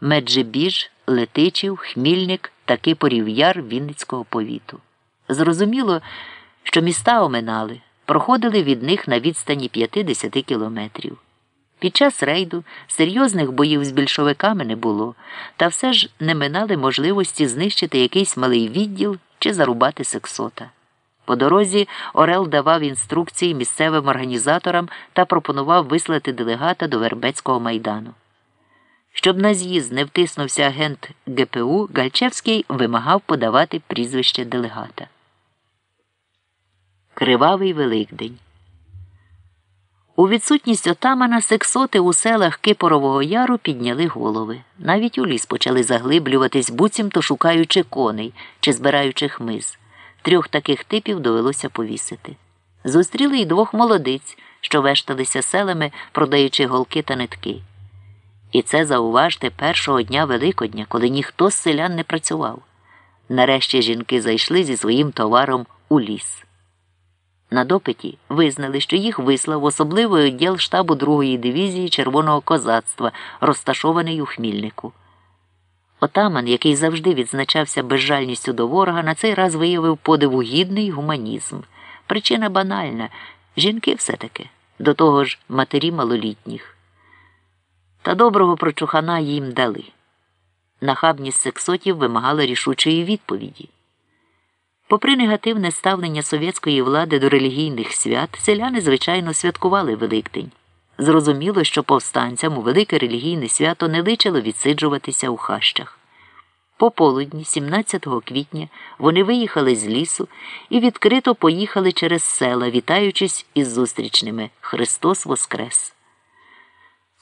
Меджибіж, Летичів, Хмільник та Кипорів Яр Вінницького повіту. Зрозуміло, що міста оминали, проходили від них на відстані 50 кілометрів. Під час рейду серйозних боїв з більшовиками не було, та все ж не минали можливості знищити якийсь малий відділ чи зарубати сексота. По дорозі Орел давав інструкції місцевим організаторам та пропонував вислати делегата до Вербецького майдану. Щоб на з'їзд не втиснувся агент ГПУ, Гальчевський вимагав подавати прізвище делегата. Кривавий Великдень. У відсутність отамана сексоти у селах Кипорового Яру підняли голови. Навіть у ліс почали заглиблюватись, буцімто шукаючи коней чи збираючи хмиз. Трьох таких типів довелося повісити. Зустріли й двох молодиць, що вешталися селами, продаючи голки та нитки. І це зауважте першого дня Великодня, коли ніхто з селян не працював. Нарешті жінки зайшли зі своїм товаром у ліс. На допиті визнали, що їх вислав особливий відділ штабу 2-ї дивізії Червоного козацтва, розташований у Хмільнику. Отаман, який завжди відзначався безжальністю до ворога, на цей раз виявив подиву гідний гуманізм. Причина банальна жінки все-таки, до того ж матері малолітніх. Та доброго прочухана їм дали. Нахабність сексотів вимагала рішучої відповіді. Попри негативне ставлення совєтської влади до релігійних свят, селяни, звичайно, святкували Великдень. Зрозуміло, що повстанцям у велике релігійне свято не личило відсиджуватися у хащах. Пополудні, 17 квітня, вони виїхали з лісу і відкрито поїхали через села, вітаючись із зустрічними Христос Воскрес.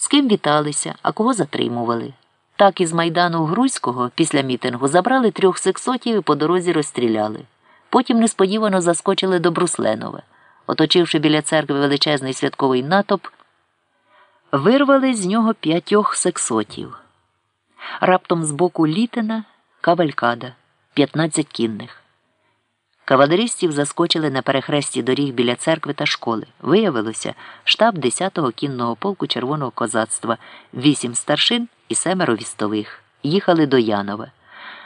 З ким віталися, а кого затримували. Так із майдану Грузького після мітингу забрали трьох сексотів і по дорозі розстріляли. Потім несподівано заскочили до Брусленова. Оточивши біля церкви величезний святковий натоп, вирвали з нього п'ятьох сексотів. Раптом з боку літина кавалькада, 15 кінних. Кавалеристів заскочили на перехресті доріг біля церкви та школи. Виявилося штаб 10-го кінного полку Червоного козацтва, вісім старшин і семеро вістових. Їхали до Янова.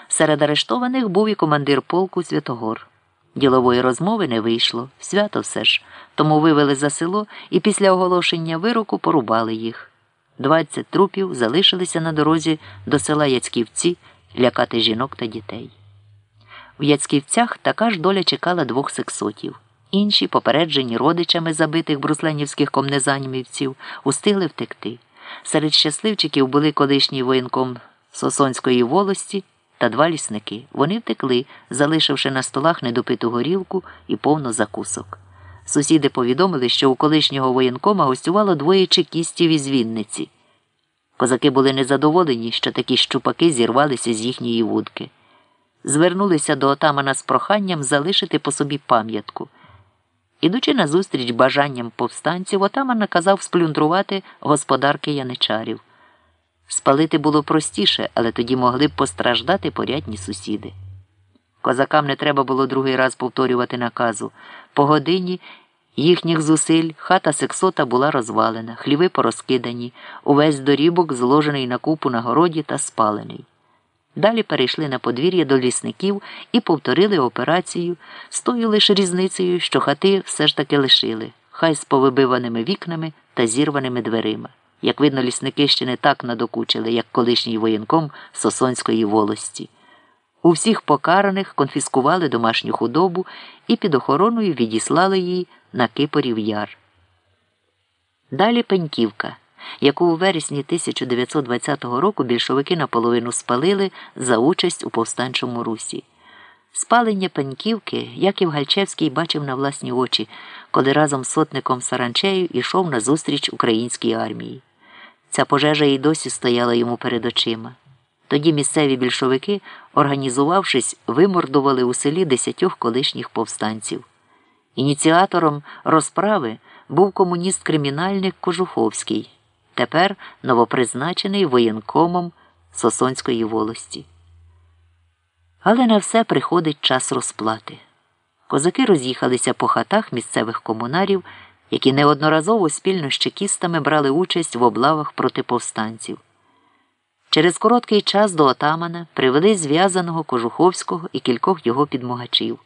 Серед арештованих був і командир полку Святогор. Ділової розмови не вийшло, свято все ж, тому вивели за село і після оголошення вироку порубали їх. Двадцять трупів залишилися на дорозі до села Яцьківці лякати жінок та дітей. В Яцьківцях така ж доля чекала двох сексотів. Інші, попереджені родичами забитих брусленівських комнезанімівців, устигли втекти. Серед щасливчиків були колишній воєнком Сосонської волості та два лісники. Вони втекли, залишивши на столах недопиту горілку і повно закусок. Сусіди повідомили, що у колишнього воєнкома гостювало двоє чекістів із Вінниці. Козаки були незадоволені, що такі щупаки зірвалися з їхньої вудки. Звернулися до отамана з проханням залишити по собі пам'ятку. Ідучи назустріч бажанням повстанців, отаман наказав сплюндрувати господарки яничарів. Спалити було простіше, але тоді могли б постраждати порядні сусіди. Козакам не треба було другий раз повторювати наказу. По годині їхніх зусиль хата сексота була розвалена, хліви порозкидані, увесь дорібок зложений на купу на городі та спалений. Далі перейшли на подвір'я до лісників і повторили операцію з тою лише різницею, що хати все ж таки лишили, хай з повибиваними вікнами та зірваними дверима. Як видно, лісники ще не так надокучили, як колишній воєнком Сосонської волості. У всіх покараних конфіскували домашню худобу і під охороною відіслали її на Кипорів яр. Далі Пеньківка, яку у вересні 1920 року більшовики наполовину спалили за участь у повстанчому русі. Спалення Пеньківки Яків Гальчевський бачив на власні очі, коли разом з сотником Саранчею йшов на зустріч українській армії. Ця пожежа і досі стояла йому перед очима. Тоді місцеві більшовики, організувавшись, вимордували у селі десятьох колишніх повстанців. Ініціатором розправи був комуніст-кримінальник Кожуховський, тепер новопризначений воєнкомом Сосонської волості. Але на все приходить час розплати. Козаки роз'їхалися по хатах місцевих комунарів які неодноразово спільно з чекістами брали участь в облавах проти повстанців. Через короткий час до отамана привели зв'язаного Кожуховського і кількох його підмогачів.